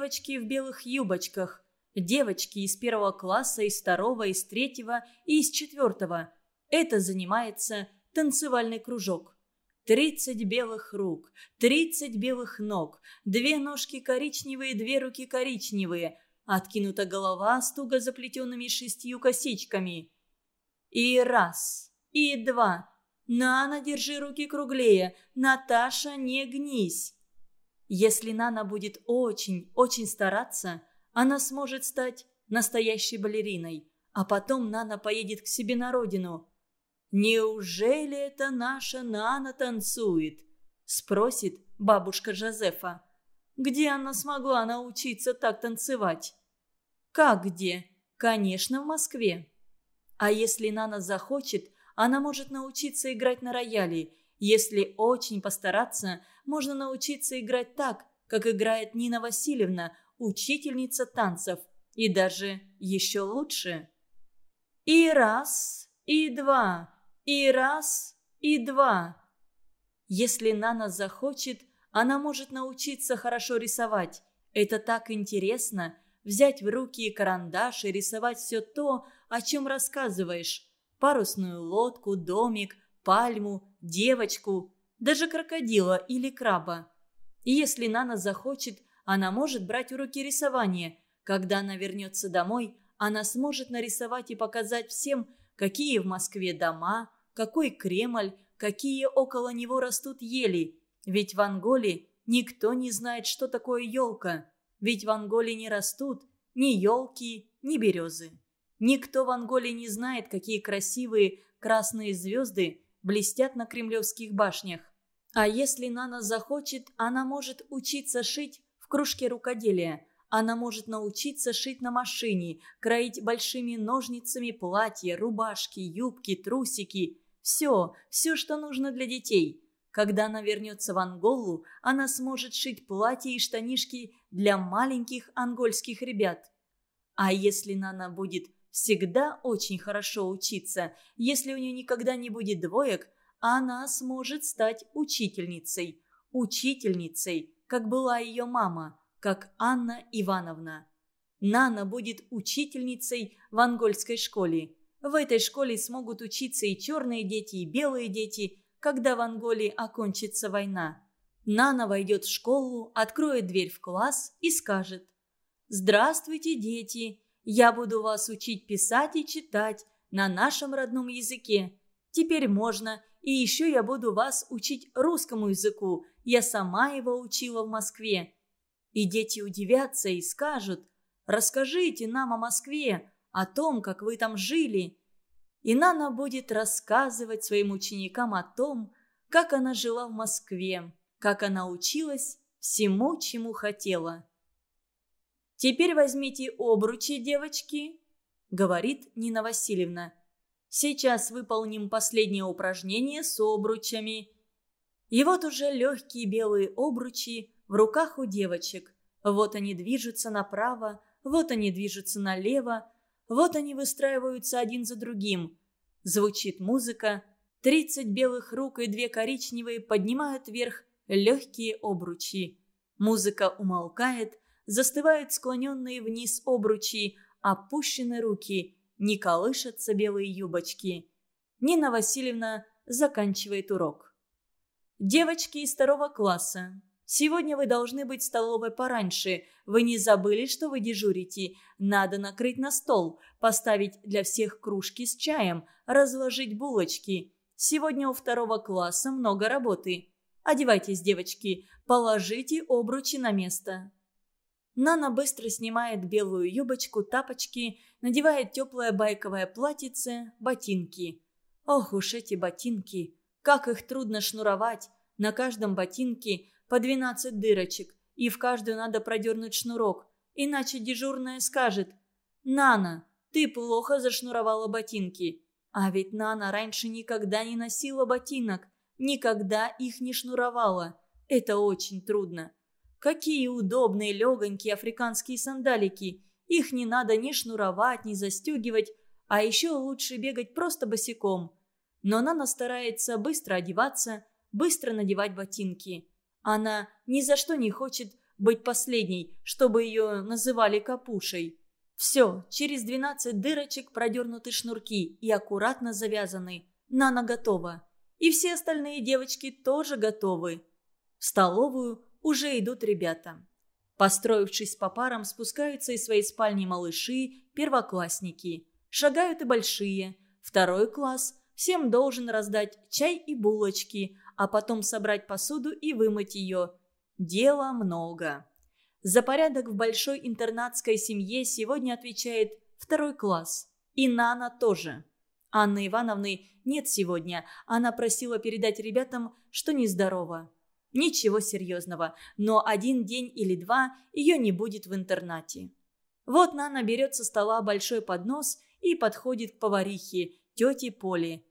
девочки в белых юбочках. Девочки из первого класса, из второго, из третьего и из четвертого. Это занимается танцевальный кружок. Тридцать белых рук, тридцать белых ног, две ножки коричневые, две руки коричневые, откинута голова с туго заплетенными шестью косичками. И раз, и два. Нана, держи руки круглее. Наташа, не гнись. Если Нана будет очень, очень стараться, она сможет стать настоящей балериной. А потом Нана поедет к себе на родину. «Неужели это наша Нана танцует?» – спросит бабушка Жозефа. «Где она смогла научиться так танцевать?» «Как где?» «Конечно, в Москве». А если Нана захочет, она может научиться играть на рояле. Если очень постараться, можно научиться играть так, как играет Нина Васильевна, учительница танцев. И даже еще лучше. И раз, и два, и раз, и два. Если Нана захочет, она может научиться хорошо рисовать. Это так интересно – взять в руки карандаш и рисовать все то, о чем рассказываешь. Парусную лодку, домик, пальму, девочку, даже крокодила или краба. И если Нана захочет, она может брать уроки рисования. Когда она вернется домой, она сможет нарисовать и показать всем, какие в Москве дома, какой Кремль, какие около него растут ели. Ведь в Анголе никто не знает, что такое елка. Ведь в Анголе не растут ни елки, ни березы. Никто в Анголе не знает, какие красивые красные звезды блестят на кремлевских башнях. А если Нана захочет, она может учиться шить в кружке рукоделия – она может научиться шить на машине, кроить большими ножницами платья, рубашки, юбки, трусики. Все, все, что нужно для детей. Когда она вернется в Анголу, она сможет шить платья и штанишки для маленьких ангольских ребят. А если Нана будет всегда очень хорошо учиться, если у нее никогда не будет двоек, она сможет стать учительницей. Учительницей, как была ее мама – как Анна Ивановна. Нана будет учительницей в ангольской школе. В этой школе смогут учиться и черные дети, и белые дети, когда в Анголе окончится война. Нана войдет в школу, откроет дверь в класс и скажет «Здравствуйте, дети! Я буду вас учить писать и читать на нашем родном языке. Теперь можно, и еще я буду вас учить русскому языку. Я сама его учила в Москве. И дети удивятся и скажут, «Расскажите нам о Москве, о том, как вы там жили». И Нана будет рассказывать своим ученикам о том, как она жила в Москве, как она училась всему, чему хотела. «Теперь возьмите обручи, девочки», — говорит Нина Васильевна. «Сейчас выполним последнее упражнение с обручами». И вот уже легкие белые обручи в руках у девочек. Вот они движутся направо, вот они движутся налево, вот они выстраиваются один за другим. Звучит музыка. Тридцать белых рук и две коричневые поднимают вверх легкие обручи. Музыка умолкает, застывают склоненные вниз обручи, опущены руки, не колышатся белые юбочки. Нина Васильевна заканчивает урок. Девочки из второго класса, Сегодня вы должны быть в столовой пораньше. Вы не забыли, что вы дежурите. Надо накрыть на стол, поставить для всех кружки с чаем, разложить булочки. Сегодня у второго класса много работы. Одевайтесь, девочки, положите обручи на место». Нана быстро снимает белую юбочку, тапочки, надевает теплое байковое платьице, ботинки. Ох уж эти ботинки! Как их трудно шнуровать! На каждом ботинке по 12 дырочек, и в каждую надо продернуть шнурок, иначе дежурная скажет «Нана, ты плохо зашнуровала ботинки». А ведь Нана раньше никогда не носила ботинок, никогда их не шнуровала. Это очень трудно. Какие удобные легонькие африканские сандалики. Их не надо ни шнуровать, ни застегивать, а еще лучше бегать просто босиком. Но Нана старается быстро одеваться, быстро надевать ботинки. Она ни за что не хочет быть последней, чтобы ее называли капушей. Все, через 12 дырочек продернуты шнурки и аккуратно завязаны. Нана готова. И все остальные девочки тоже готовы. В столовую уже идут ребята. Построившись по парам, спускаются из своей спальни малыши, первоклассники. Шагают и большие. Второй класс всем должен раздать чай и булочки, а потом собрать посуду и вымыть ее. Дела много. За порядок в большой интернатской семье сегодня отвечает второй класс. И Нана тоже. Анны Ивановны нет сегодня. Она просила передать ребятам, что нездорова. Ничего серьезного, но один день или два ее не будет в интернате. Вот Нана берет со стола большой поднос и подходит к поварихе, тете Поле.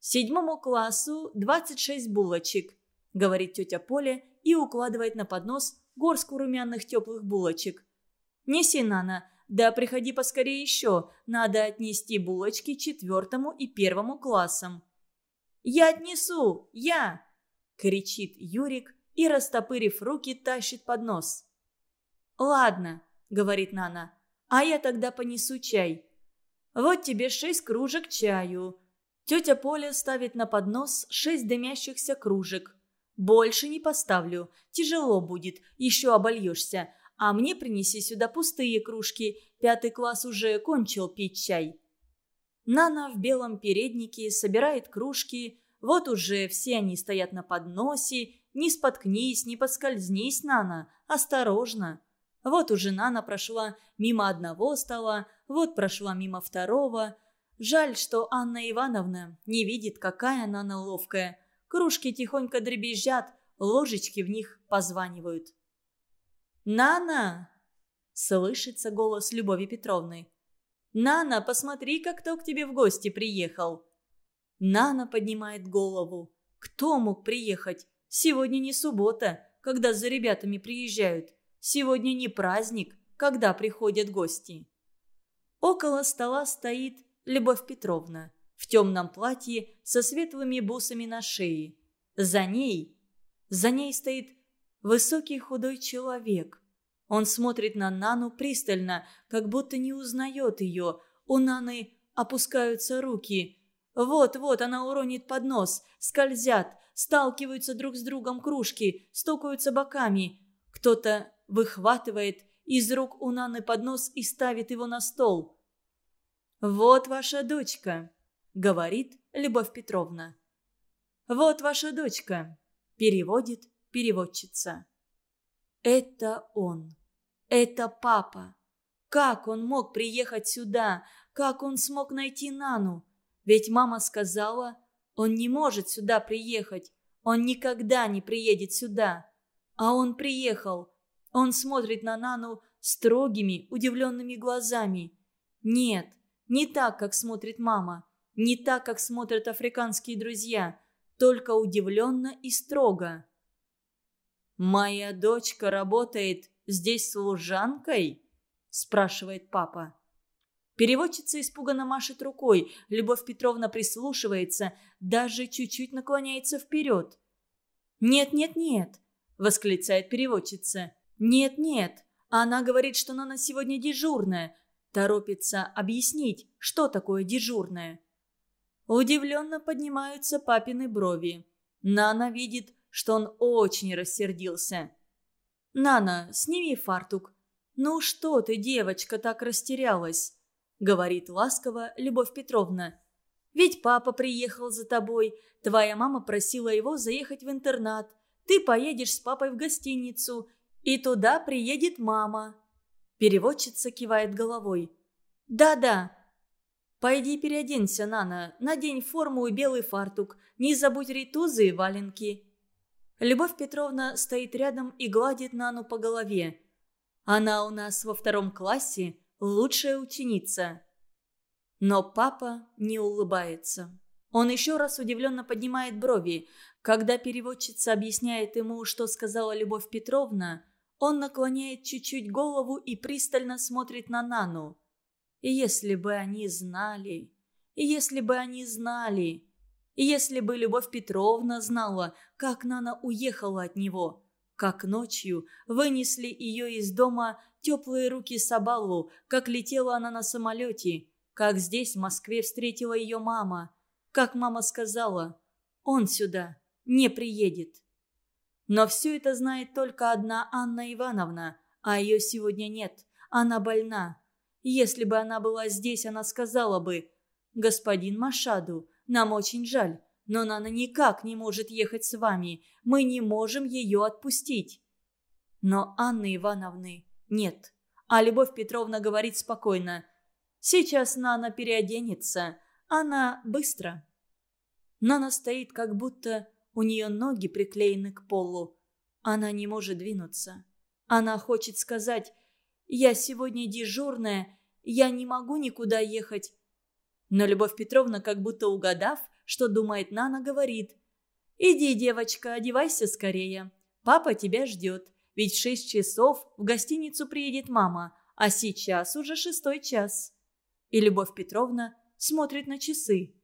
«Седьмому классу 26 булочек», — говорит тетя Поля и укладывает на поднос горстку румяных теплых булочек. «Неси, Нана, да приходи поскорее еще, надо отнести булочки четвертому и первому классам». «Я отнесу! Я!» — кричит Юрик и, растопырив руки, тащит поднос. «Ладно», — говорит Нана, — «а я тогда понесу чай». «Вот тебе шесть кружек чаю». Тетя Поля ставит на поднос шесть дымящихся кружек. «Больше не поставлю. Тяжело будет, еще обольешься. А мне принеси сюда пустые кружки. Пятый класс уже кончил пить чай». Нана в белом переднике собирает кружки. Вот уже все они стоят на подносе. Не споткнись, не поскользнись, Нана. Осторожно. Вот уже Нана прошла мимо одного стола, вот прошла мимо второго. Жаль, что Анна Ивановна не видит, какая Нана ловкая. Кружки тихонько дребезжат, ложечки в них позванивают. «Нана!» — слышится голос Любови Петровны. «Нана, посмотри-ка, кто к тебе в гости приехал!» Нана поднимает голову. «Кто мог приехать? Сегодня не суббота, когда за ребятами приезжают. Сегодня не праздник, когда приходят гости». Около стола стоит Любовь Петровна в темном платье со светлыми бусами на шее. За ней, за ней стоит высокий худой человек. Он смотрит на Нану пристально, как будто не узнает ее. У Наны опускаются руки. Вот-вот она уронит поднос, скользят, сталкиваются друг с другом кружки, стукаются боками. Кто-то выхватывает из рук у Наны поднос и ставит его на стол. «Вот ваша дочка», — говорит Любовь Петровна. «Вот ваша дочка», — переводит переводчица. «Это он. Это папа. Как он мог приехать сюда? Как он смог найти Нану? Ведь мама сказала, он не может сюда приехать. Он никогда не приедет сюда. А он приехал. Он смотрит на Нану строгими, удивленными глазами. Нет, не так, как смотрит мама. Не так, как смотрят африканские друзья, только удивленно и строго. «Моя дочка работает здесь служанкой?» – спрашивает папа. Переводчица испуганно машет рукой. Любовь Петровна прислушивается, даже чуть-чуть наклоняется вперед. «Нет, нет, нет!» – восклицает переводчица. «Нет, нет! Она говорит, что Нана сегодня дежурная!» Торопится объяснить, что такое дежурная. Удивленно поднимаются папины брови. Нана видит, что он очень рассердился. «Нана, сними фартук». «Ну что ты, девочка, так растерялась?» Говорит ласково Любовь Петровна. «Ведь папа приехал за тобой. Твоя мама просила его заехать в интернат. Ты поедешь с папой в гостиницу, и туда приедет мама». Переводчица кивает головой. «Да-да, «Пойди переоденься, Нана, надень форму и белый фартук, не забудь ритузы и валенки». Любовь Петровна стоит рядом и гладит Нану по голове. «Она у нас во втором классе лучшая ученица». Но папа не улыбается. Он еще раз удивленно поднимает брови. Когда переводчица объясняет ему, что сказала Любовь Петровна, он наклоняет чуть-чуть голову и пристально смотрит на Нану. И если бы они знали, и если бы они знали, и если бы Любовь Петровна знала, как Нана уехала от него, как ночью вынесли ее из дома теплые руки Сабалу, как летела она на самолете, как здесь, в Москве, встретила ее мама, как мама сказала «Он сюда не приедет». Но все это знает только одна Анна Ивановна, а ее сегодня нет, она больна. Если бы она была здесь, она сказала бы «Господин Машаду, нам очень жаль, но Нана никак не может ехать с вами. Мы не можем ее отпустить». Но Анны Ивановны нет. А Любовь Петровна говорит спокойно. «Сейчас Нана переоденется. Она быстро». Нана стоит, как будто у нее ноги приклеены к полу. Она не может двинуться. Она хочет сказать «Я сегодня дежурная, я не могу никуда ехать». Но Любовь Петровна, как будто угадав, что думает Нана, говорит. «Иди, девочка, одевайся скорее. Папа тебя ждет. Ведь в шесть часов в гостиницу приедет мама, а сейчас уже шестой час». И Любовь Петровна смотрит на часы.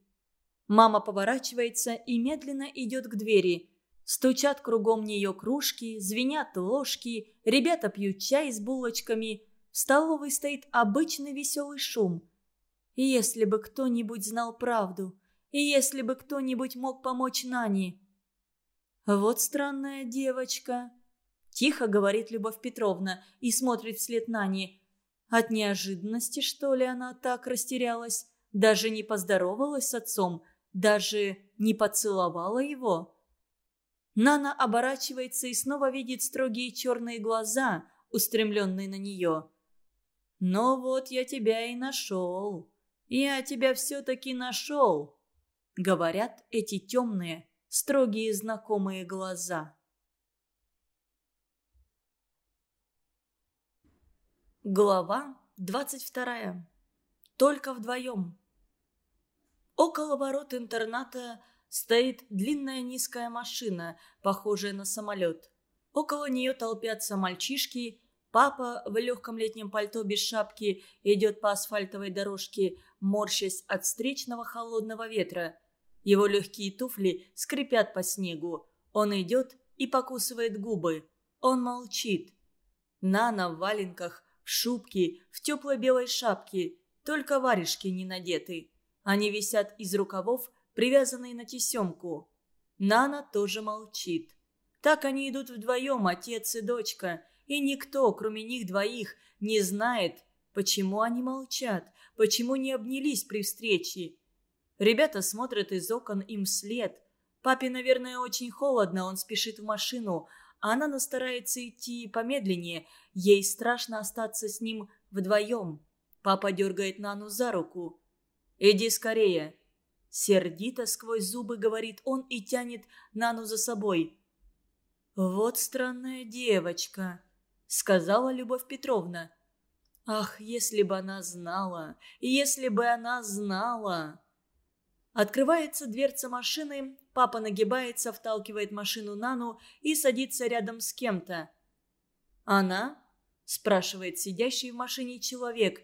Мама поворачивается и медленно идет к двери. Стучат кругом нее кружки, звенят ложки, ребята пьют чай с булочками. В столовой стоит обычный веселый шум. И если бы кто-нибудь знал правду, и если бы кто-нибудь мог помочь Нане. «Вот странная девочка», – тихо говорит Любовь Петровна и смотрит вслед Нане. От неожиданности, что ли, она так растерялась, даже не поздоровалась с отцом, даже не поцеловала его. Нана оборачивается и снова видит строгие черные глаза, устремленные на нее. «Ну вот я тебя и нашел. Я тебя все-таки нашел», — говорят эти темные, строгие знакомые глаза. Глава двадцать вторая. Только вдвоем. Около ворот интерната стоит длинная низкая машина, похожая на самолет. Около нее толпятся мальчишки. Папа в легком летнем пальто без шапки идет по асфальтовой дорожке, морщась от встречного холодного ветра. Его легкие туфли скрипят по снегу. Он идет и покусывает губы. Он молчит. Нана в валенках, в шубке, в теплой белой шапке. Только варежки не надеты. Они висят из рукавов, привязанные на тесемку. Нана тоже молчит. Так они идут вдвоем, отец и дочка, и никто, кроме них двоих, не знает, почему они молчат, почему не обнялись при встрече. Ребята смотрят из окон им вслед. Папе, наверное, очень холодно, он спешит в машину, а старается идти помедленнее, ей страшно остаться с ним вдвоем. Папа дергает Нану за руку. «Иди скорее!» Сердито сквозь зубы говорит он и тянет Нану за собой. «Вот странная девочка», — сказала Любовь Петровна. «Ах, если бы она знала! Если бы она знала!» Открывается дверца машины, папа нагибается, вталкивает машину Нану и садится рядом с кем-то. «Она?» – спрашивает сидящий в машине человек.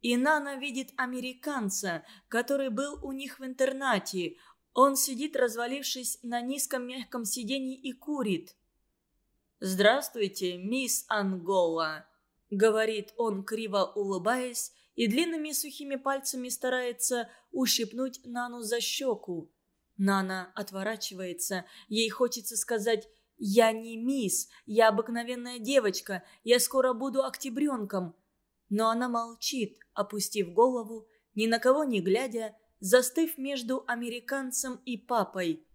И Нана видит американца, который был у них в интернате. Он сидит, развалившись на низком мягком сиденье и курит. «Здравствуйте, мисс Ангола», — говорит он, криво улыбаясь, и длинными сухими пальцами старается ущипнуть Нану за щеку. Нана отворачивается. Ей хочется сказать «Я не мисс, я обыкновенная девочка, я скоро буду октябренком». Но она молчит, опустив голову, ни на кого не глядя, застыв между американцем и папой.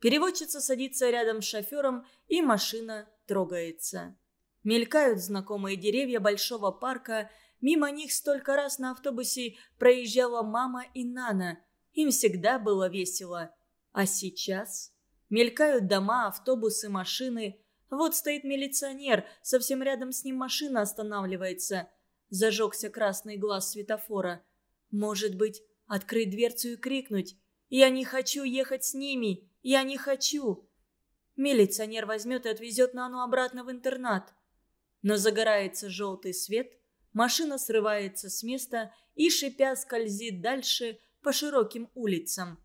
Переводчица садится рядом с шофером, и машина трогается. Мелькают знакомые деревья большого парка, мимо них столько раз на автобусе проезжала мама и Нана. Им всегда было весело. А сейчас? Мелькают дома, автобусы, машины. Вот стоит милиционер, совсем рядом с ним машина останавливается – Зажегся красный глаз светофора. Может быть, открыть дверцу и крикнуть «Я не хочу ехать с ними! Я не хочу!» Милиционер возьмет и отвезет Нану обратно в интернат. Но загорается желтый свет, машина срывается с места и, шипя, скользит дальше по широким улицам.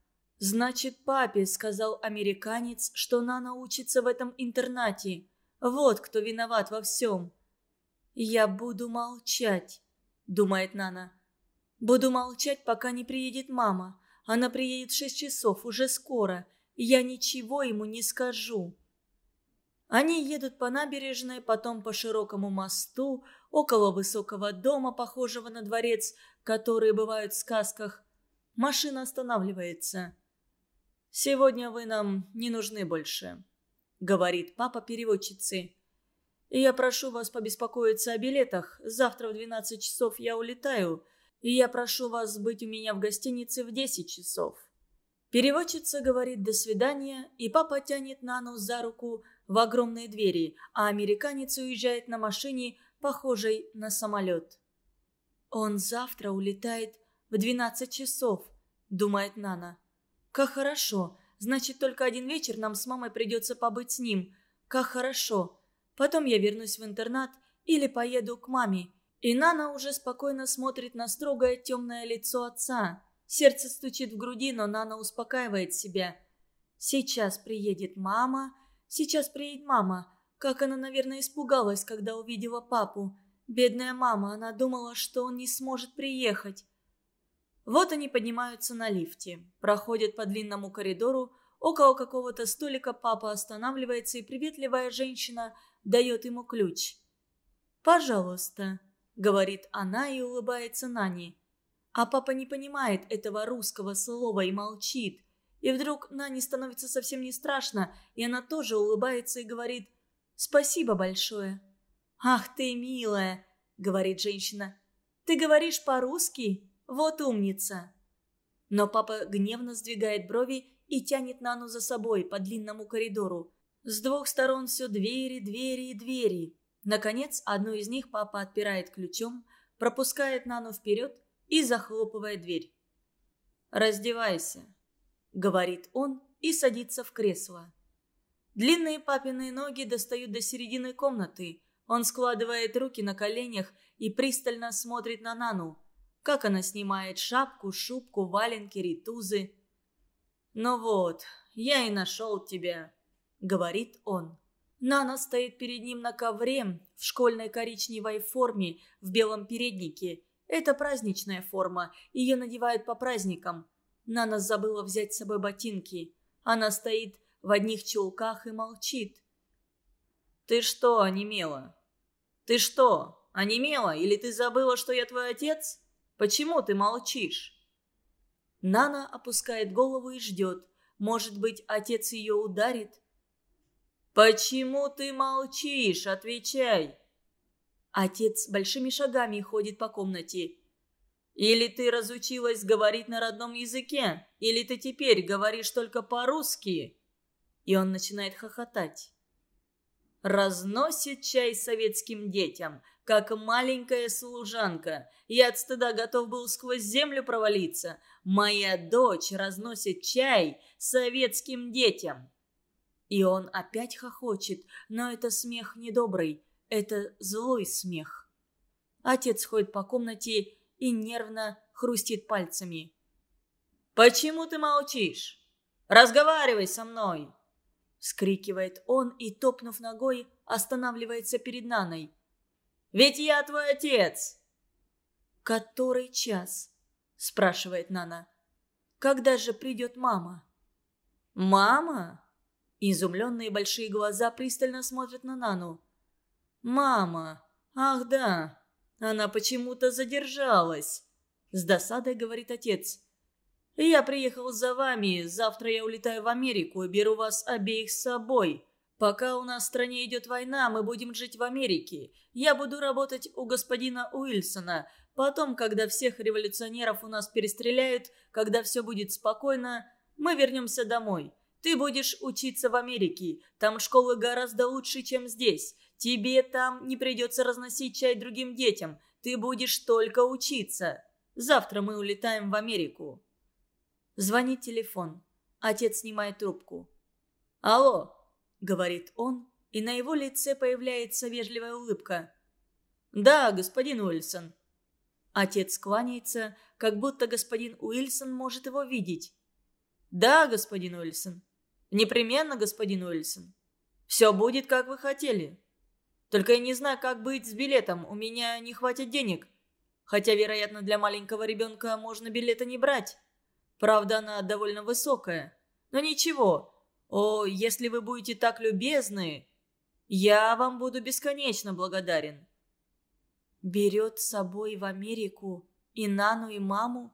«Значит, папе», — сказал американец, — «что Нана учится в этом интернате. Вот кто виноват во всем. «Я буду молчать», — думает Нана. «Буду молчать, пока не приедет мама. Она приедет в шесть часов, уже скоро. Я ничего ему не скажу». Они едут по набережной, потом по широкому мосту, около высокого дома, похожего на дворец, которые бывают в сказках. Машина останавливается. «Сегодня вы нам не нужны больше», — говорит папа переводчицы. И я прошу вас побеспокоиться о билетах. Завтра в 12 часов я улетаю. И я прошу вас быть у меня в гостинице в 10 часов». Переводчица говорит «до свидания», и папа тянет Нану за руку в огромные двери, а американец уезжает на машине, похожей на самолет. «Он завтра улетает в 12 часов», — думает Нана. «Как хорошо. Значит, только один вечер нам с мамой придется побыть с ним. Как хорошо. Потом я вернусь в интернат или поеду к маме. И Нана уже спокойно смотрит на строгое темное лицо отца. Сердце стучит в груди, но Нана успокаивает себя. Сейчас приедет мама. Сейчас приедет мама. Как она, наверное, испугалась, когда увидела папу. Бедная мама, она думала, что он не сможет приехать. Вот они поднимаются на лифте, проходят по длинному коридору, около какого-то столика папа останавливается, и приветливая женщина дает ему ключ. «Пожалуйста», — говорит она и улыбается Нани. А папа не понимает этого русского слова и молчит. И вдруг Нане становится совсем не страшно, и она тоже улыбается и говорит «Спасибо большое». «Ах ты, милая», — говорит женщина. «Ты говоришь по-русски? Вот умница». Но папа гневно сдвигает брови и тянет Нану за собой по длинному коридору. С двух сторон все двери, двери и двери. Наконец, одну из них папа отпирает ключом, пропускает Нану вперед и захлопывает дверь. «Раздевайся», — говорит он и садится в кресло. Длинные папины ноги достают до середины комнаты. Он складывает руки на коленях и пристально смотрит на Нану, как она снимает шапку, шубку, валенки, ритузы. «Ну вот, я и нашел тебя», говорит он. Нана стоит перед ним на ковре в школьной коричневой форме в белом переднике. Это праздничная форма, ее надевают по праздникам. Нана забыла взять с собой ботинки. Она стоит в одних чулках и молчит. «Ты что, онемела? Ты что, онемела? Или ты забыла, что я твой отец? Почему ты молчишь?» Нана опускает голову и ждет. Может быть, отец ее ударит? «Почему ты молчишь? Отвечай!» Отец большими шагами ходит по комнате. «Или ты разучилась говорить на родном языке, или ты теперь говоришь только по-русски?» И он начинает хохотать. Разносит чай советским детям, как маленькая служанка. Я от стыда готов был сквозь землю провалиться. Моя дочь разносит чай советским детям. И он опять хохочет, но это смех недобрый, это злой смех. Отец ходит по комнате и нервно хрустит пальцами. «Почему ты молчишь? Разговаривай со мной!» Скрикивает он и, топнув ногой, останавливается перед Наной. «Ведь я твой отец!» «Который час?» – спрашивает Нана. «Когда же придет мама?» «Мама?» Изумленные большие глаза пристально смотрят на Нану. «Мама! Ах да! Она почему-то задержалась!» С досадой говорит отец. «Я приехал за вами. Завтра я улетаю в Америку и беру вас обеих с собой. Пока у нас в стране идет война, мы будем жить в Америке. Я буду работать у господина Уильсона. Потом, когда всех революционеров у нас перестреляют, когда все будет спокойно, мы вернемся домой. Ты будешь учиться в Америке. Там школы гораздо лучше, чем здесь. Тебе там не придется разносить чай другим детям. Ты будешь только учиться. Завтра мы улетаем в Америку». Звонит телефон. Отец снимает трубку. «Алло», — говорит он, и на его лице появляется вежливая улыбка. «Да, господин Уильсон». Отец кланяется, как будто господин Уильсон может его видеть. «Да, господин Уильсон». «Непременно, господин Уильсон». Все будет, как вы хотели. Только я не знаю, как быть с билетом. У меня не хватит денег. Хотя, вероятно, для маленького ребенка можно билета не брать. Правда, она довольно высокая. Но ничего. О, если вы будете так любезны, я вам буду бесконечно благодарен. Берет с собой в Америку и Нану, и маму.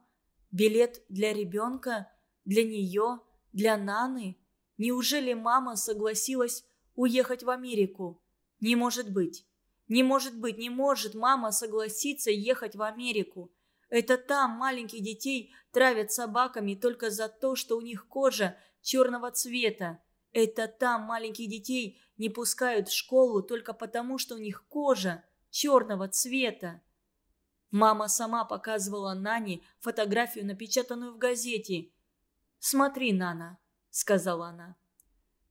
Билет для ребенка, для нее, для Наны. Неужели мама согласилась уехать в Америку? Не может быть. Не может быть, не может мама согласиться ехать в Америку. Это там маленьких детей травят собаками только за то, что у них кожа черного цвета. Это там маленьких детей не пускают в школу только потому, что у них кожа черного цвета. Мама сама показывала Нане фотографию, напечатанную в газете. «Смотри, Нана», — сказала она.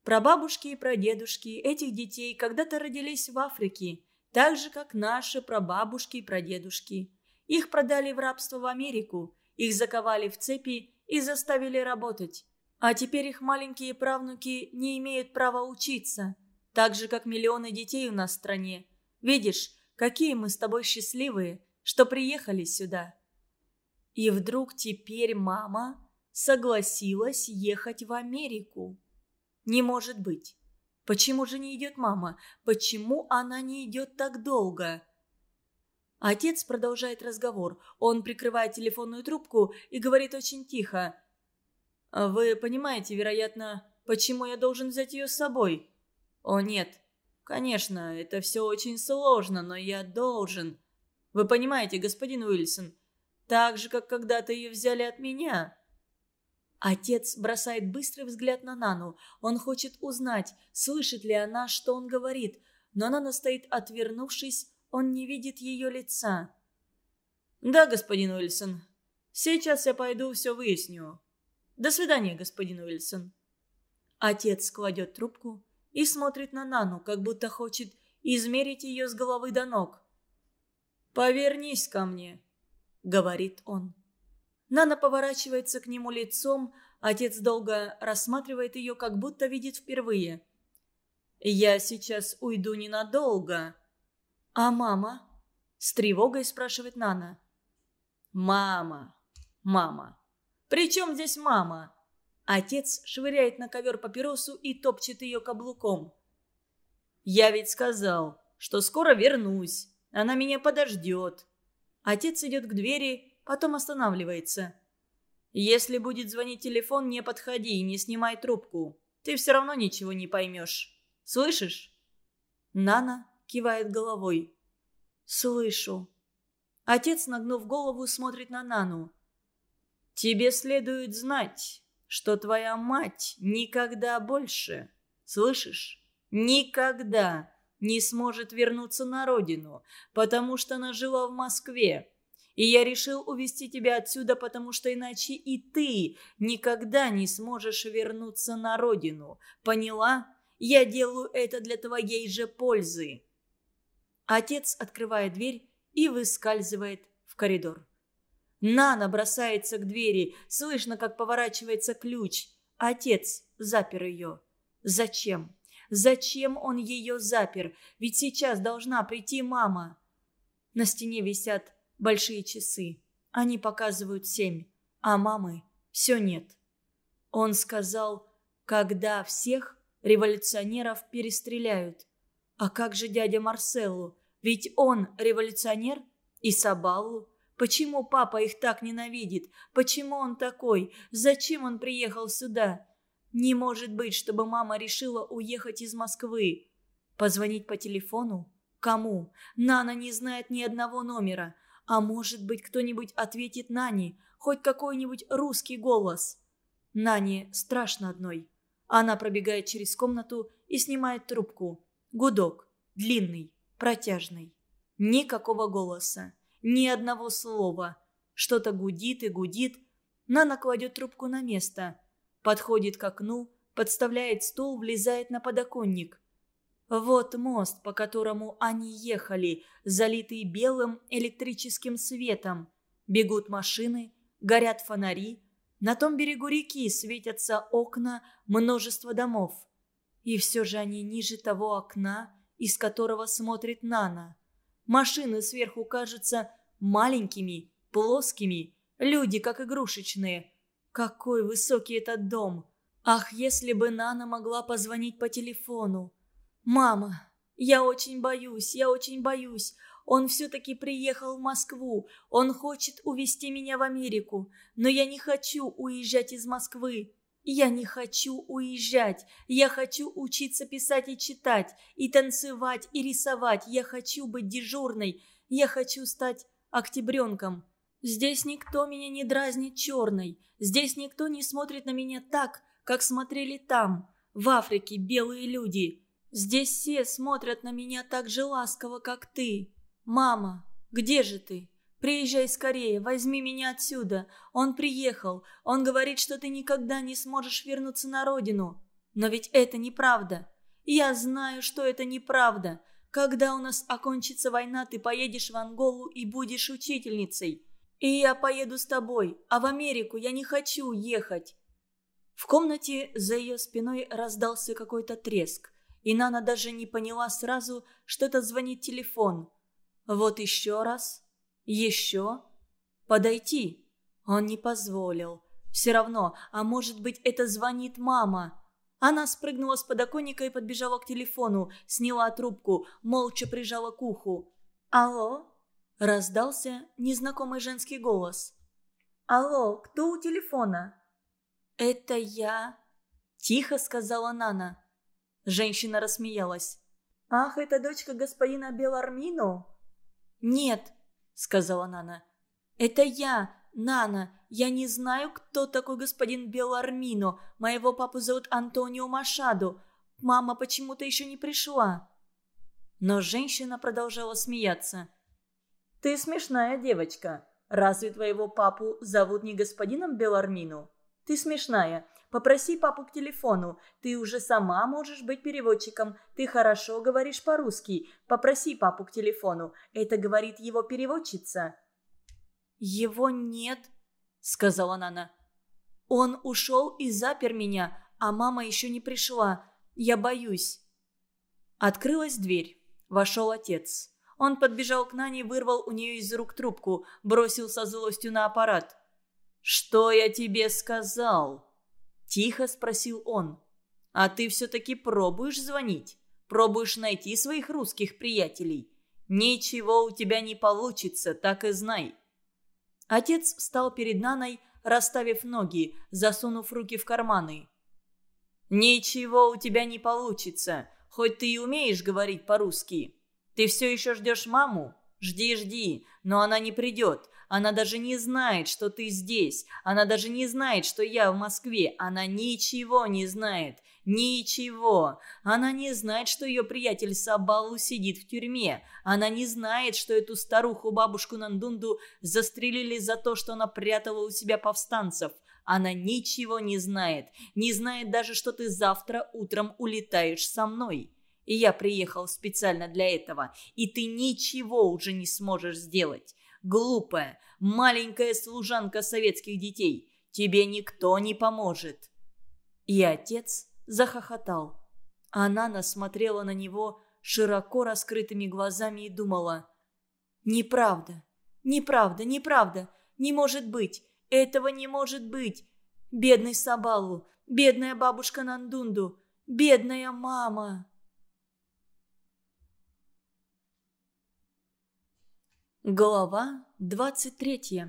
Прабабушки и прадедушки этих детей когда-то родились в Африке, так же, как наши прабабушки и прадедушки. Их продали в рабство в Америку, их заковали в цепи и заставили работать. А теперь их маленькие правнуки не имеют права учиться, так же, как миллионы детей у нас в стране. Видишь, какие мы с тобой счастливые, что приехали сюда. И вдруг теперь мама согласилась ехать в Америку. Не может быть. Почему же не идет мама? Почему она не идет так долго? Отец продолжает разговор. Он прикрывает телефонную трубку и говорит очень тихо. «Вы понимаете, вероятно, почему я должен взять ее с собой?» «О, нет. Конечно, это все очень сложно, но я должен. Вы понимаете, господин Уильсон, так же, как когда-то ее взяли от меня». Отец бросает быстрый взгляд на Нану. Он хочет узнать, слышит ли она, что он говорит, но Нана стоит отвернувшись, он не видит ее лица. «Да, господин Уильсон. Сейчас я пойду все выясню. До свидания, господин Уильсон». Отец кладет трубку и смотрит на Нану, как будто хочет измерить ее с головы до ног. «Повернись ко мне», — говорит он. Нана поворачивается к нему лицом, отец долго рассматривает ее, как будто видит впервые. «Я сейчас уйду ненадолго». «А мама?» — с тревогой спрашивает Нана. «Мама, мама. При чем здесь мама?» Отец швыряет на ковер папиросу и топчет ее каблуком. «Я ведь сказал, что скоро вернусь. Она меня подождет». Отец идет к двери, потом останавливается. «Если будет звонить телефон, не подходи и не снимай трубку. Ты все равно ничего не поймешь. Слышишь?» Нана кивает головой. «Слышу». Отец, нагнув голову, смотрит на Нану. «Тебе следует знать, что твоя мать никогда больше, слышишь, никогда не сможет вернуться на родину, потому что она жила в Москве, и я решил увезти тебя отсюда, потому что иначе и ты никогда не сможешь вернуться на родину. Поняла? Я делаю это для твоей же пользы». Отец открывает дверь и выскальзывает в коридор. Нана бросается к двери, слышно, как поворачивается ключ. Отец запер ее. Зачем? Зачем он ее запер? Ведь сейчас должна прийти мама. На стене висят большие часы. Они показывают семь, а мамы все нет. Он сказал, когда всех революционеров перестреляют. А как же дядя Марселу? Ведь он революционер? И Сабалу? Почему папа их так ненавидит? Почему он такой? Зачем он приехал сюда? Не может быть, чтобы мама решила уехать из Москвы. Позвонить по телефону? Кому? Нана не знает ни одного номера. А может быть, кто-нибудь ответит Нане, хоть какой-нибудь русский голос. Нане страшно одной. Она пробегает через комнату и снимает трубку. Гудок. Длинный, протяжный. Никакого голоса. Ни одного слова. Что-то гудит и гудит. Нана кладет трубку на место. Подходит к окну, подставляет стул, влезает на подоконник. Вот мост, по которому они ехали, залитый белым электрическим светом. Бегут машины, горят фонари. На том берегу реки светятся окна множества домов. И все же они ниже того окна, из которого смотрит Нана. Машины сверху кажутся маленькими, плоскими, люди как игрушечные. Какой высокий этот дом! Ах, если бы Нана могла позвонить по телефону. «Мама, я очень боюсь, я очень боюсь. Он все-таки приехал в Москву. Он хочет увезти меня в Америку. Но я не хочу уезжать из Москвы. Я не хочу уезжать. Я хочу учиться писать и читать, и танцевать, и рисовать. Я хочу быть дежурной. Я хочу стать октябренком. Здесь никто меня не дразнит черной. Здесь никто не смотрит на меня так, как смотрели там, в Африке, белые люди. Здесь все смотрят на меня так же ласково, как ты. Мама, где же ты? Приезжай скорее, возьми меня отсюда. Он приехал. Он говорит, что ты никогда не сможешь вернуться на родину. Но ведь это неправда. Я знаю, что это неправда. Когда у нас окончится война, ты поедешь в Анголу и будешь учительницей. И я поеду с тобой, а в Америку я не хочу ехать. В комнате за ее спиной раздался какой-то треск, и Нана даже не поняла сразу, что это звонит телефон. Вот еще раз еще? Подойти? Он не позволил. Все равно, а может быть, это звонит мама. Она спрыгнула с подоконника и подбежала к телефону, сняла трубку, молча прижала к уху. «Алло?» – раздался незнакомый женский голос. «Алло, кто у телефона?» «Это я», – тихо сказала Нана. Женщина рассмеялась. «Ах, это дочка господина Белармино?» «Нет, сказала Нана. «Это я, Нана. Я не знаю, кто такой господин Белармино. Моего папу зовут Антонио Машадо. Мама почему-то еще не пришла». Но женщина продолжала смеяться. «Ты смешная девочка. Разве твоего папу зовут не господином Белармино? Ты смешная. Попроси папу к телефону. Ты уже сама можешь быть переводчиком. Ты хорошо говоришь по-русски. Попроси папу к телефону. Это говорит его переводчица». «Его нет», — сказала Нана. «Он ушел и запер меня, а мама еще не пришла. Я боюсь». Открылась дверь. Вошел отец. Он подбежал к Нане, вырвал у нее из рук трубку, бросил со злостью на аппарат. «Что я тебе сказал?» Тихо спросил он. «А ты все-таки пробуешь звонить? Пробуешь найти своих русских приятелей? Ничего у тебя не получится, так и знай». Отец встал перед Наной, расставив ноги, засунув руки в карманы. «Ничего у тебя не получится, хоть ты и умеешь говорить по-русски. Ты все еще ждешь маму? Жди, жди, но она не придет. Она даже не знает, что ты здесь. Она даже не знает, что я в Москве. Она ничего не знает. Ничего. Она не знает, что ее приятель Сабалу сидит в тюрьме. Она не знает, что эту старуху-бабушку Нандунду застрелили за то, что она прятала у себя повстанцев. Она ничего не знает. Не знает даже, что ты завтра утром улетаешь со мной. И я приехал специально для этого. И ты ничего уже не сможешь сделать глупая, маленькая служанка советских детей. Тебе никто не поможет». И отец захохотал. Она насмотрела на него широко раскрытыми глазами и думала. «Неправда, неправда, неправда, не может быть, этого не может быть. Бедный Сабалу, бедная бабушка Нандунду, бедная мама». Глава 23.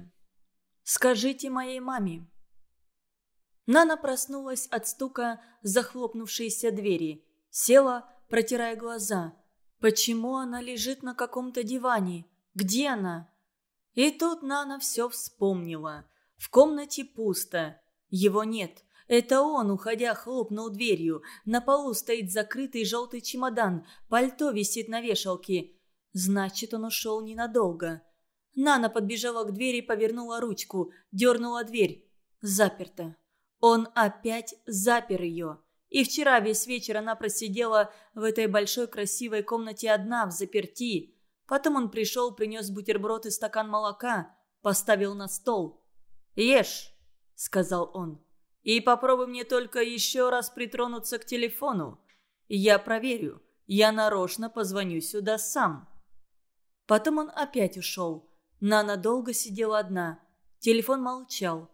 Скажите моей маме. Нана проснулась от стука захлопнувшейся двери. Села, протирая глаза. Почему она лежит на каком-то диване? Где она? И тут Нана все вспомнила. В комнате пусто. Его нет. Это он, уходя, хлопнул дверью. На полу стоит закрытый желтый чемодан. Пальто висит на вешалке. Значит, он ушел ненадолго. Нана подбежала к двери, повернула ручку, дернула дверь. Заперто. Он опять запер ее. И вчера весь вечер она просидела в этой большой красивой комнате одна, в заперти. Потом он пришел, принес бутерброд и стакан молока, поставил на стол. «Ешь», — сказал он. «И попробуй мне только еще раз притронуться к телефону. Я проверю. Я нарочно позвоню сюда сам». Потом он опять ушел. Нана долго сидела одна. Телефон молчал.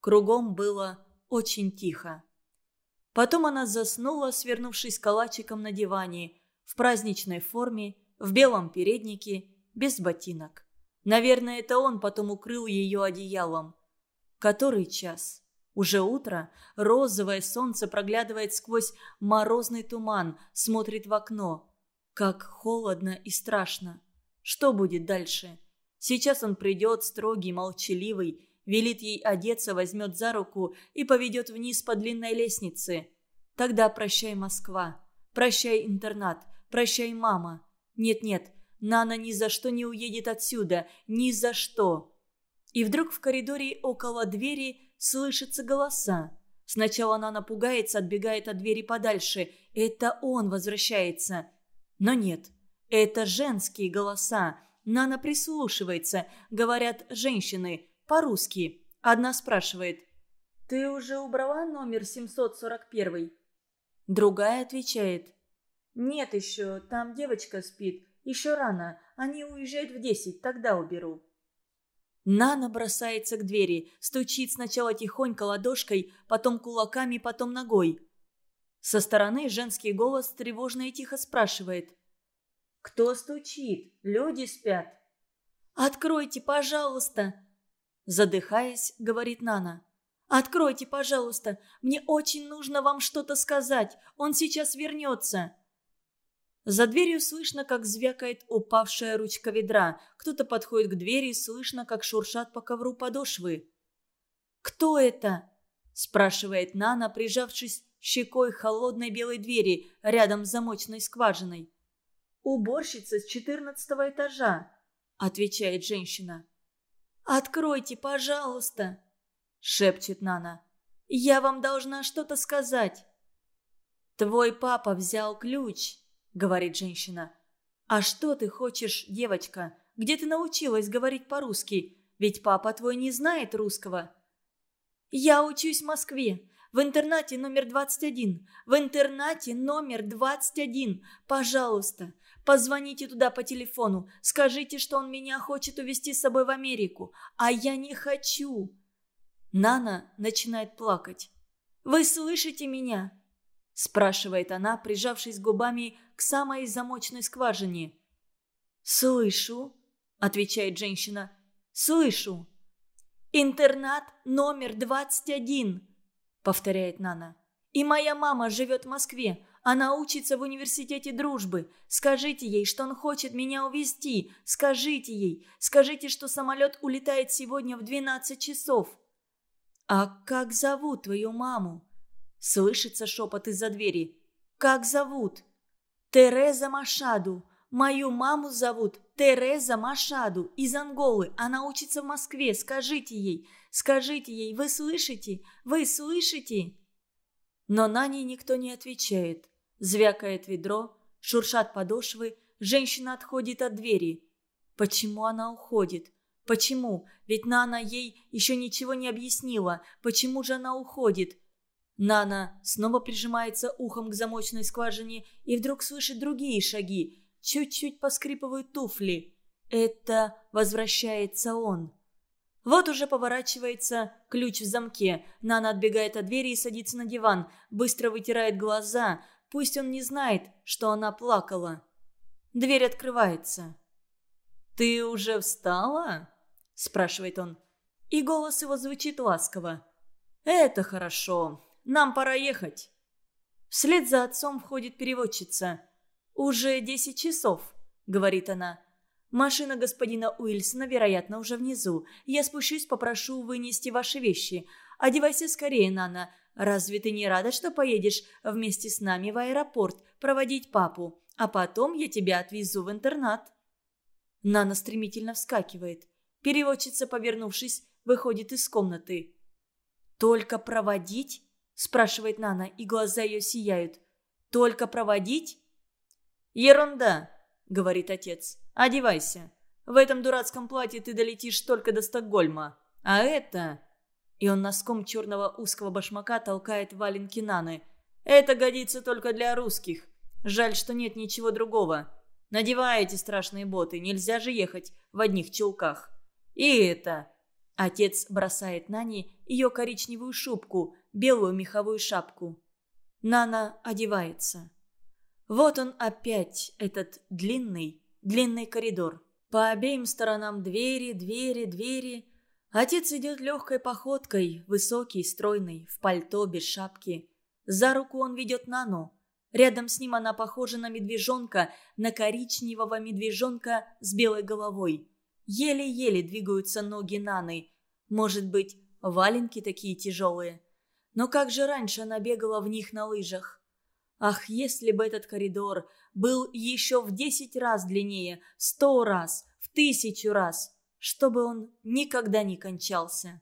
Кругом было очень тихо. Потом она заснула, свернувшись калачиком на диване, в праздничной форме, в белом переднике, без ботинок. Наверное, это он потом укрыл ее одеялом. Который час? Уже утро, розовое солнце проглядывает сквозь морозный туман, смотрит в окно. Как холодно и страшно. Что будет дальше? Сейчас он придет, строгий, молчаливый, велит ей одеться, возьмет за руку и поведет вниз по длинной лестнице. Тогда прощай, Москва. Прощай, интернат. Прощай, мама. Нет-нет, Нана ни за что не уедет отсюда. Ни за что. И вдруг в коридоре около двери слышатся голоса. Сначала она напугается, отбегает от двери подальше. Это он возвращается. Но нет, это женские голоса. Нана прислушивается. Говорят женщины, по-русски. Одна спрашивает. «Ты уже убрала номер 741?» Другая отвечает. «Нет еще, там девочка спит. Еще рано. Они уезжают в десять, тогда уберу». Нана бросается к двери, стучит сначала тихонько ладошкой, потом кулаками, потом ногой. Со стороны женский голос тревожно и тихо спрашивает. «Кто стучит? Люди спят». «Откройте, пожалуйста!» Задыхаясь, говорит Нана. «Откройте, пожалуйста! Мне очень нужно вам что-то сказать! Он сейчас вернется!» За дверью слышно, как звякает упавшая ручка ведра. Кто-то подходит к двери, слышно, как шуршат по ковру подошвы. «Кто это?» – спрашивает Нана, прижавшись щекой холодной белой двери рядом с замочной скважиной. «Уборщица с четырнадцатого этажа», – отвечает женщина. «Откройте, пожалуйста», – шепчет Нана. «Я вам должна что-то сказать». «Твой папа взял ключ», говорит женщина. «А что ты хочешь, девочка? Где ты научилась говорить по-русски? Ведь папа твой не знает русского». «Я учусь в Москве, в интернате номер 21. В интернате номер 21. Пожалуйста, позвоните туда по телефону. Скажите, что он меня хочет увезти с собой в Америку. А я не хочу». Нана начинает плакать. «Вы слышите меня?» спрашивает она, прижавшись губами к самой замочной скважине. «Слышу», — отвечает женщина. «Слышу». «Интернат номер 21», — повторяет Нана. «И моя мама живет в Москве. Она учится в университете дружбы. Скажите ей, что он хочет меня увезти. Скажите ей. Скажите, что самолет улетает сегодня в 12 часов». «А как зовут твою маму?» Слышится шепот из-за двери. «Как зовут?» Тереза Машаду. Мою маму зовут Тереза Машаду из Анголы. Она учится в Москве. Скажите ей, скажите ей, вы слышите? Вы слышите?» Но на ней никто не отвечает. Звякает ведро, шуршат подошвы, женщина отходит от двери. Почему она уходит? Почему? Ведь Нана ей еще ничего не объяснила. Почему же она уходит? Нана снова прижимается ухом к замочной скважине и вдруг слышит другие шаги. Чуть-чуть поскрипывают туфли. Это возвращается он. Вот уже поворачивается ключ в замке. Нана отбегает от двери и садится на диван. Быстро вытирает глаза. Пусть он не знает, что она плакала. Дверь открывается. «Ты уже встала?» – спрашивает он. И голос его звучит ласково. «Это хорошо. Нам пора ехать». Вслед за отцом входит переводчица. «Уже десять часов», — говорит она. «Машина господина Уильсона, вероятно, уже внизу. Я спущусь, попрошу вынести ваши вещи. Одевайся скорее, Нана. Разве ты не рада, что поедешь вместе с нами в аэропорт проводить папу? А потом я тебя отвезу в интернат». Нана стремительно вскакивает. Переводчица, повернувшись, выходит из комнаты. «Только проводить?» спрашивает Нана, и глаза ее сияют. «Только проводить?» «Ерунда», — говорит отец. «Одевайся. В этом дурацком платье ты долетишь только до Стокгольма. А это...» И он носком черного узкого башмака толкает валенки Наны. «Это годится только для русских. Жаль, что нет ничего другого. Надевай эти страшные боты, нельзя же ехать в одних чулках. И это...» Отец бросает Нане ее коричневую шубку, белую меховую шапку. Нана одевается. Вот он опять, этот длинный, длинный коридор. По обеим сторонам двери, двери, двери. Отец идет легкой походкой, высокий, стройный, в пальто, без шапки. За руку он ведет Нану. Рядом с ним она похожа на медвежонка, на коричневого медвежонка с белой головой. Еле-еле двигаются ноги Наны. Может быть, валенки такие тяжелые. Но как же раньше она бегала в них на лыжах? Ах, если бы этот коридор был еще в десять раз длиннее, в сто раз, в тысячу раз, чтобы он никогда не кончался.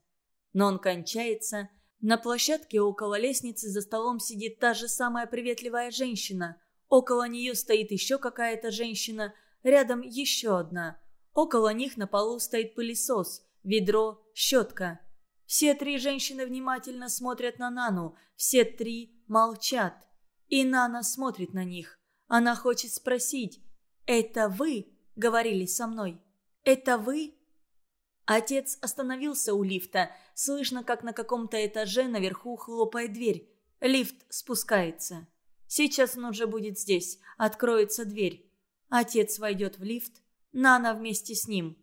Но он кончается. На площадке около лестницы за столом сидит та же самая приветливая женщина. Около нее стоит еще какая-то женщина, рядом еще одна. Около них на полу стоит пылесос, ведро, щетка. Все три женщины внимательно смотрят на Нану, все три молчат. И Нана смотрит на них. Она хочет спросить «Это вы?» — говорили со мной. «Это вы?» Отец остановился у лифта. Слышно, как на каком-то этаже наверху хлопает дверь. Лифт спускается. Сейчас он уже будет здесь. Откроется дверь. Отец войдет в лифт. Нана вместе с ним.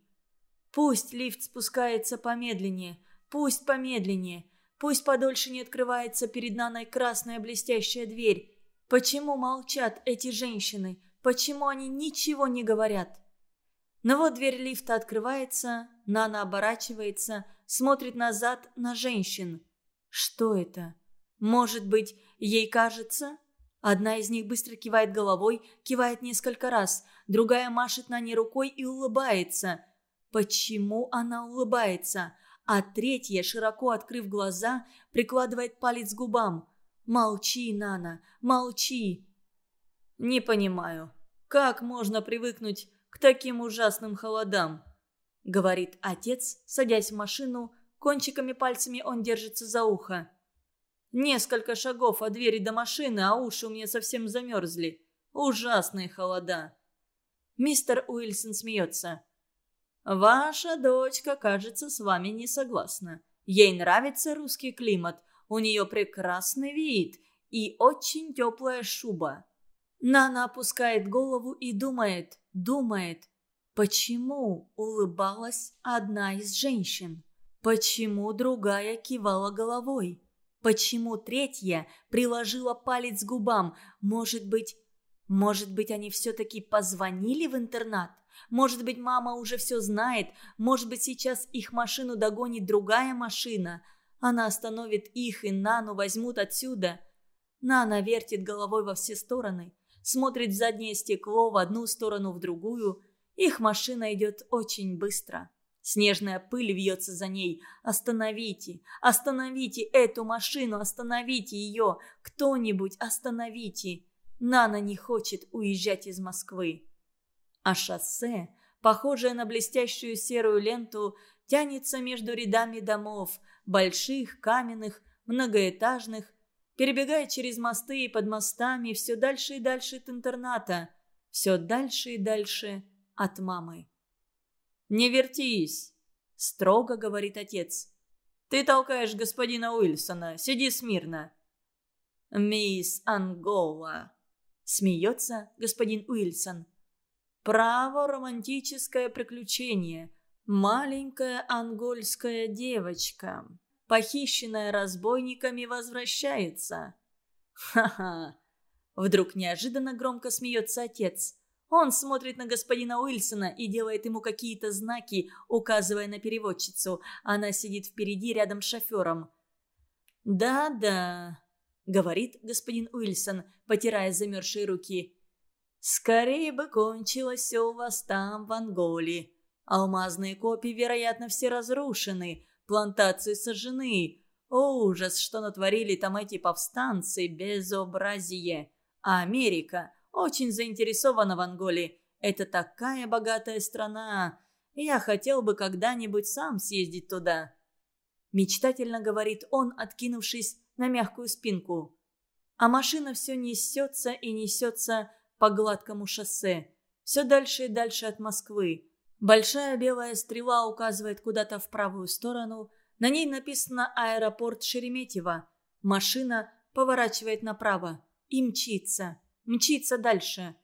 Пусть лифт спускается помедленнее. Пусть помедленнее. Пусть подольше не открывается перед Наной красная блестящая дверь. Почему молчат эти женщины? Почему они ничего не говорят? Но вот дверь лифта открывается, Нана оборачивается, смотрит назад на женщин. Что это? Может быть, ей кажется? Одна из них быстро кивает головой, кивает несколько раз, другая машет на ней рукой и улыбается. Почему она улыбается? А третья, широко открыв глаза, прикладывает палец к губам. «Молчи, Нана, молчи!» «Не понимаю, как можно привыкнуть к таким ужасным холодам?» Говорит отец, садясь в машину, кончиками пальцами он держится за ухо. «Несколько шагов от двери до машины, а уши у меня совсем замерзли. Ужасные холода!» Мистер Уилсон смеется. «Ваша дочка, кажется, с вами не согласна. Ей нравится русский климат, у нее прекрасный вид и очень теплая шуба. Нана опускает голову и думает, думает, почему улыбалась одна из женщин? Почему другая кивала головой? Почему третья приложила палец к губам? Может быть, может быть, они все-таки позвонили в интернат? Может быть, мама уже все знает? Может быть, сейчас их машину догонит другая машина? Она остановит их, и Нану возьмут отсюда. Нана вертит головой во все стороны, смотрит в заднее стекло в одну сторону, в другую. Их машина идет очень быстро. Снежная пыль вьется за ней. «Остановите! Остановите эту машину! Остановите ее! Кто-нибудь остановите!» Нана не хочет уезжать из Москвы. А шоссе, похожее на блестящую серую ленту, тянется между рядами домов – больших, каменных, многоэтажных, перебегая через мосты и под мостами все дальше и дальше от интерната, все дальше и дальше от мамы. «Не вертись!» – строго говорит отец. «Ты толкаешь господина Уильсона, сиди смирно!» «Мисс Ангола!» – смеется господин Уильсон. «Право романтическое приключение – Маленькая ангольская девочка, похищенная разбойниками, возвращается. Ха-ха! Вдруг неожиданно громко смеется отец. Он смотрит на господина Уильсона и делает ему какие-то знаки, указывая на переводчицу. Она сидит впереди рядом с шофером. «Да-да», — говорит господин Уильсон, потирая замерзшие руки. «Скорее бы кончилось все у вас там, в Анголе. Алмазные копии, вероятно, все разрушены, плантации сожжены. О, ужас, что натворили там эти повстанцы, безобразие. А Америка очень заинтересована в Анголе. Это такая богатая страна. Я хотел бы когда-нибудь сам съездить туда. Мечтательно говорит он, откинувшись на мягкую спинку. А машина все несется и несется по гладкому шоссе. Все дальше и дальше от Москвы. Большая белая стрела указывает куда-то в правую сторону. На ней написано «Аэропорт Шереметьево». Машина поворачивает направо и мчится. Мчится дальше.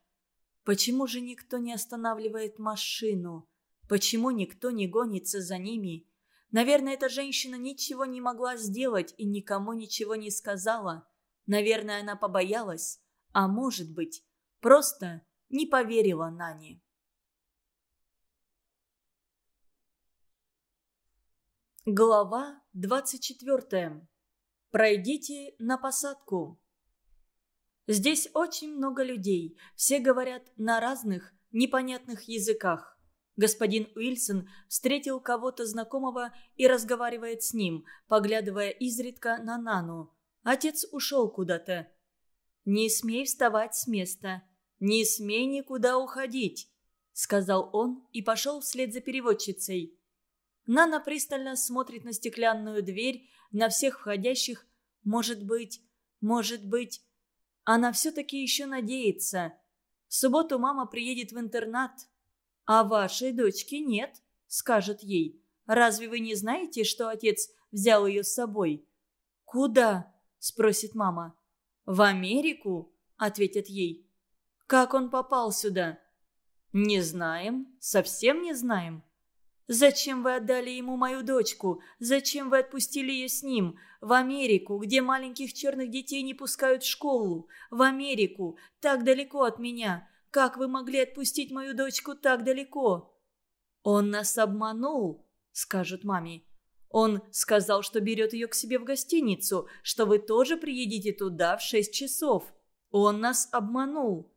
Почему же никто не останавливает машину? Почему никто не гонится за ними? Наверное, эта женщина ничего не могла сделать и никому ничего не сказала. Наверное, она побоялась. А может быть, просто не поверила Нане. Глава 24. Пройдите на посадку. Здесь очень много людей. Все говорят на разных, непонятных языках. Господин Уилсон встретил кого-то знакомого и разговаривает с ним, поглядывая изредка на Нану. Отец ушел куда-то. «Не смей вставать с места. Не смей никуда уходить», — сказал он и пошел вслед за переводчицей. Нана пристально смотрит на стеклянную дверь, на всех входящих. Может быть, может быть... Она все-таки еще надеется. В субботу мама приедет в интернат. А вашей дочки нет, скажет ей. Разве вы не знаете, что отец взял ее с собой? Куда? спросит мама. В Америку, ответят ей. Как он попал сюда? Не знаем, совсем не знаем. Зачем вы отдали ему мою дочку? Зачем вы отпустили ее с ним? В Америку, где маленьких черных детей не пускают в школу. В Америку, так далеко от меня. Как вы могли отпустить мою дочку так далеко?» «Он нас обманул», — скажут маме. «Он сказал, что берет ее к себе в гостиницу, что вы тоже приедете туда в шесть часов. Он нас обманул».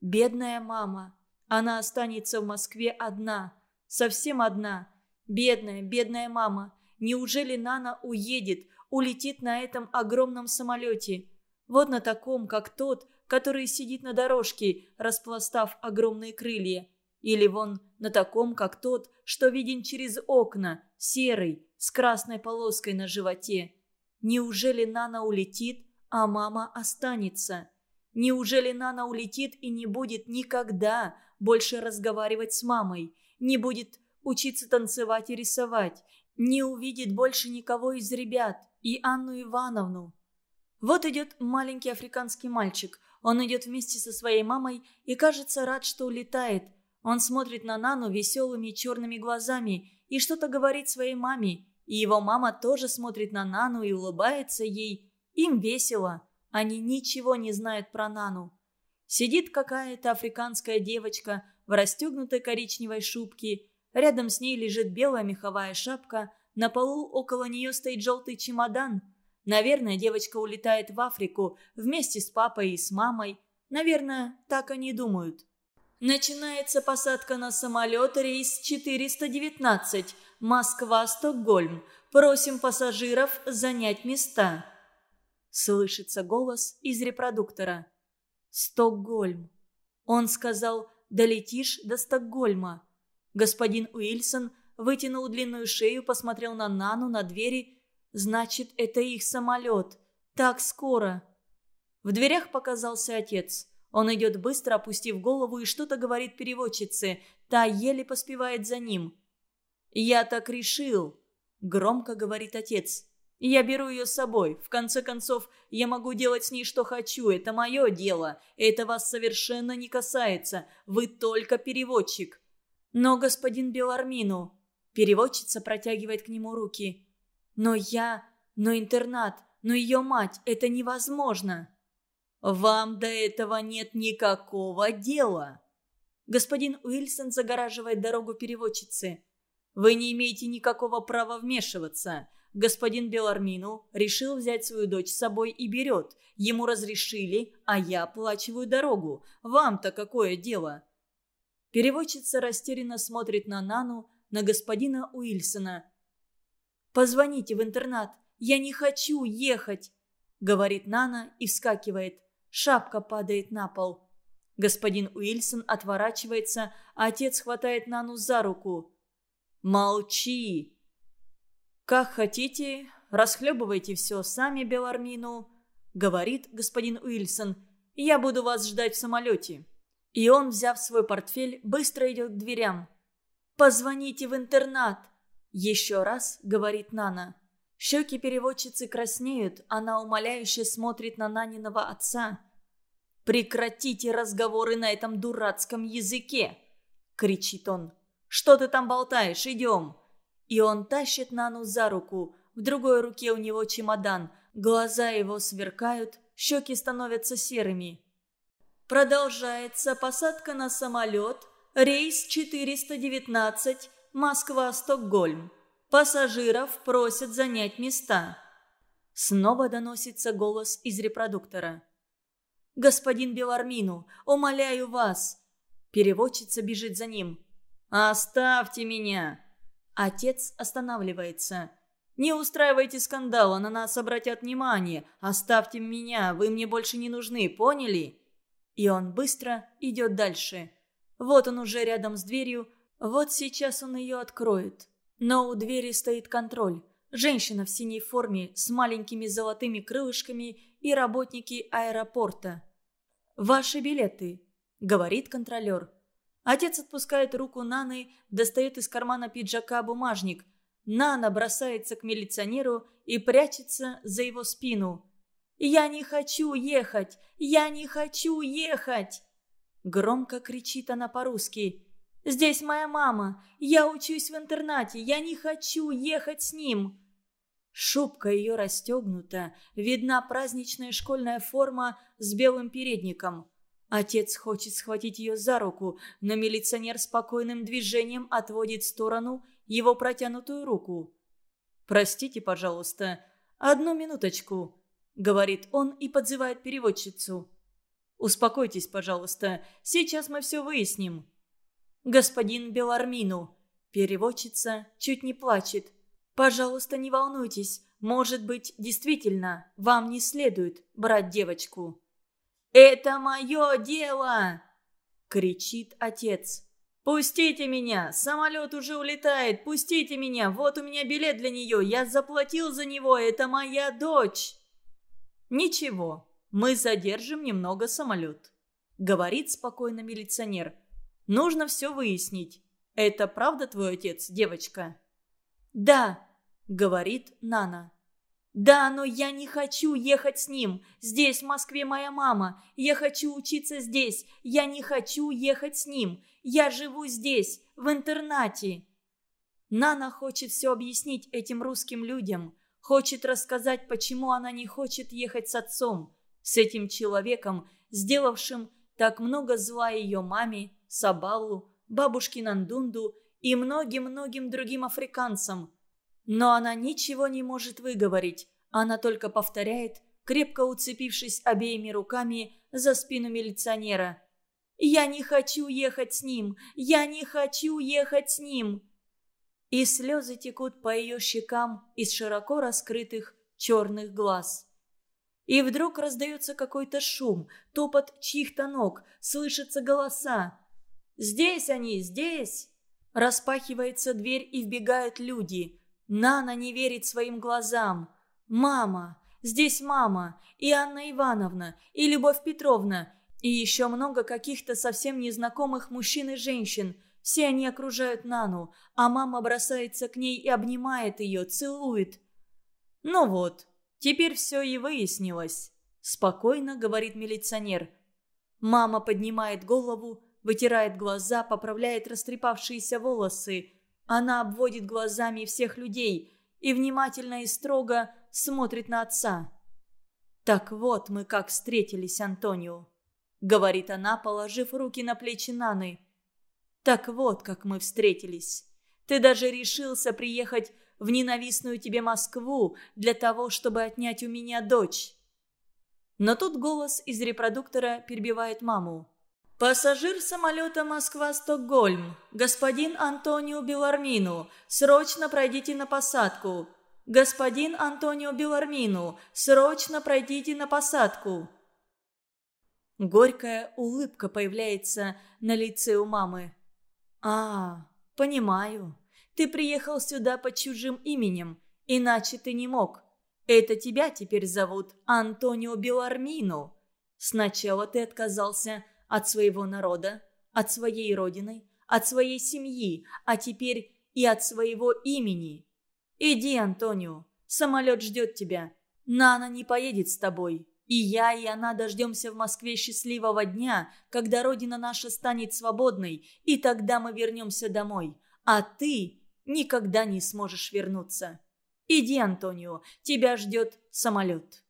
«Бедная мама. Она останется в Москве одна» совсем одна. Бедная, бедная мама. Неужели Нана уедет, улетит на этом огромном самолете? Вот на таком, как тот, который сидит на дорожке, распластав огромные крылья. Или вон на таком, как тот, что виден через окна, серый, с красной полоской на животе. Неужели Нана улетит, а мама останется? Неужели Нана улетит и не будет никогда больше разговаривать с мамой? Не будет учиться танцевать и рисовать, не увидит больше никого из ребят и Анну Ивановну. Вот идет маленький африканский мальчик. Он идет вместе со своей мамой и кажется рад, что улетает. Он смотрит на Нану веселыми черными глазами и что-то говорит своей маме. И его мама тоже смотрит на Нану и улыбается ей. Им весело. Они ничего не знают про Нану. Сидит какая-то африканская девочка в расстегнутой коричневой шубке. Рядом с ней лежит белая меховая шапка. На полу около нее стоит желтый чемодан. Наверное, девочка улетает в Африку вместе с папой и с мамой. Наверное, так они думают. Начинается посадка на самолет рейс 419 Москва-Стокгольм. Просим пассажиров занять места. Слышится голос из репродуктора. Стокгольм. Он сказал «долетишь до Стокгольма». Господин Уильсон вытянул длинную шею, посмотрел на Нану, на двери. «Значит, это их самолет. Так скоро». В дверях показался отец. Он идет быстро, опустив голову, и что-то говорит переводчице. Та еле поспевает за ним. «Я так решил», — громко говорит отец. Я беру ее с собой. В конце концов, я могу делать с ней что хочу. Это мое дело. Это вас совершенно не касается. Вы только переводчик. Но господин Белармину... Переводчица протягивает к нему руки. Но я... Но интернат... Но ее мать... Это невозможно. Вам до этого нет никакого дела. Господин Уилсон загораживает дорогу переводчицы. Вы не имеете никакого права вмешиваться господин Белармину решил взять свою дочь с собой и берет. Ему разрешили, а я оплачиваю дорогу. Вам-то какое дело?» Переводчица растерянно смотрит на Нану, на господина Уильсона. «Позвоните в интернат. Я не хочу ехать!» Говорит Нана и вскакивает. Шапка падает на пол. Господин Уильсон отворачивается, а отец хватает Нану за руку. «Молчи!» «Как хотите, расхлебывайте все сами, Белармину. — говорит господин Уильсон. «Я буду вас ждать в самолете». И он, взяв свой портфель, быстро идет к дверям. «Позвоните в интернат!» — еще раз говорит Нана. Щеки переводчицы краснеют, она умоляюще смотрит на Наниного отца. «Прекратите разговоры на этом дурацком языке!» — кричит он. «Что ты там болтаешь? Идем!» И он тащит Нану за руку. В другой руке у него чемодан. Глаза его сверкают, щеки становятся серыми. Продолжается посадка на самолет. Рейс 419, Москва-Стокгольм. Пассажиров просят занять места. Снова доносится голос из репродуктора. «Господин Белармину, умоляю вас!» Переводчица бежит за ним. «Оставьте меня!» Отец останавливается. «Не устраивайте скандала, на нас обратят внимание. Оставьте меня, вы мне больше не нужны, поняли?» И он быстро идет дальше. Вот он уже рядом с дверью, вот сейчас он ее откроет. Но у двери стоит контроль. Женщина в синей форме с маленькими золотыми крылышками и работники аэропорта. «Ваши билеты», — говорит контролер. Отец отпускает руку Наны, достает из кармана пиджака бумажник. Нана бросается к милиционеру и прячется за его спину. «Я не хочу ехать! Я не хочу ехать!» Громко кричит она по-русски. «Здесь моя мама! Я учусь в интернате! Я не хочу ехать с ним!» Шубка ее расстегнута, видна праздничная школьная форма с белым передником. Отец хочет схватить ее за руку, но милиционер спокойным движением отводит в сторону его протянутую руку. «Простите, пожалуйста, одну минуточку», — говорит он и подзывает переводчицу. «Успокойтесь, пожалуйста, сейчас мы все выясним». «Господин Белармину», — переводчица чуть не плачет. «Пожалуйста, не волнуйтесь, может быть, действительно, вам не следует брать девочку». «Это мое дело!» — кричит отец. «Пустите меня! Самолет уже улетает! Пустите меня! Вот у меня билет для нее! Я заплатил за него! Это моя дочь!» «Ничего, мы задержим немного самолет», — говорит спокойно милиционер. «Нужно все выяснить. Это правда твой отец, девочка?» «Да», — говорит Нана. «Да, но я не хочу ехать с ним. Здесь, в Москве, моя мама. Я хочу учиться здесь. Я не хочу ехать с ним. Я живу здесь, в интернате». Нана хочет все объяснить этим русским людям. Хочет рассказать, почему она не хочет ехать с отцом. С этим человеком, сделавшим так много зла ее маме, Сабалу, бабушке Нандунду и многим-многим другим африканцам – но она ничего не может выговорить. Она только повторяет, крепко уцепившись обеими руками за спину милиционера. «Я не хочу ехать с ним! Я не хочу ехать с ним!» И слезы текут по ее щекам из широко раскрытых черных глаз. И вдруг раздается какой-то шум, топот чьих-то ног, слышатся голоса. «Здесь они, здесь!» Распахивается дверь и вбегают люди – Нана не верит своим глазам. «Мама! Здесь мама! И Анна Ивановна! И Любовь Петровна! И еще много каких-то совсем незнакомых мужчин и женщин. Все они окружают Нану, а мама бросается к ней и обнимает ее, целует. «Ну вот, теперь все и выяснилось», – спокойно говорит милиционер. Мама поднимает голову, вытирает глаза, поправляет растрепавшиеся волосы – она обводит глазами всех людей и внимательно и строго смотрит на отца. «Так вот мы как встретились, Антонио», — говорит она, положив руки на плечи Наны. «Так вот как мы встретились. Ты даже решился приехать в ненавистную тебе Москву для того, чтобы отнять у меня дочь». Но тут голос из репродуктора перебивает маму. «Пассажир самолета Москва-Стокгольм, господин Антонио Белармину, срочно пройдите на посадку. Господин Антонио Белармину, срочно пройдите на посадку». Горькая улыбка появляется на лице у мамы. «А, понимаю. Ты приехал сюда под чужим именем, иначе ты не мог. Это тебя теперь зовут Антонио Белармино. Сначала ты отказался от своего народа, от своей родины, от своей семьи, а теперь и от своего имени. Иди, Антонио, самолет ждет тебя. Нана не поедет с тобой. И я, и она дождемся в Москве счастливого дня, когда родина наша станет свободной, и тогда мы вернемся домой. А ты никогда не сможешь вернуться. Иди, Антонио, тебя ждет самолет».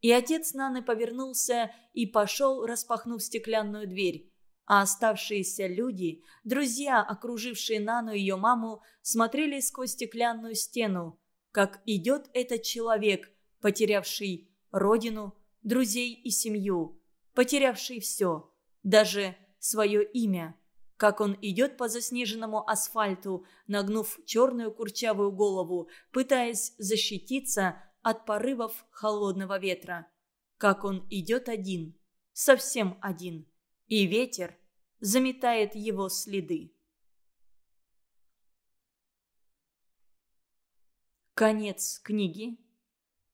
И отец Наны повернулся и пошел, распахнув стеклянную дверь. А оставшиеся люди, друзья, окружившие Нану и ее маму, смотрели сквозь стеклянную стену, как идет этот человек, потерявший родину, друзей и семью, потерявший все, даже свое имя – как он идет по заснеженному асфальту, нагнув черную курчавую голову, пытаясь защититься от порывов холодного ветра. Как он идет один, совсем один, и ветер заметает его следы. Конец книги.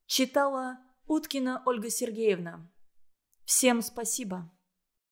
Читала Уткина Ольга Сергеевна. Всем спасибо.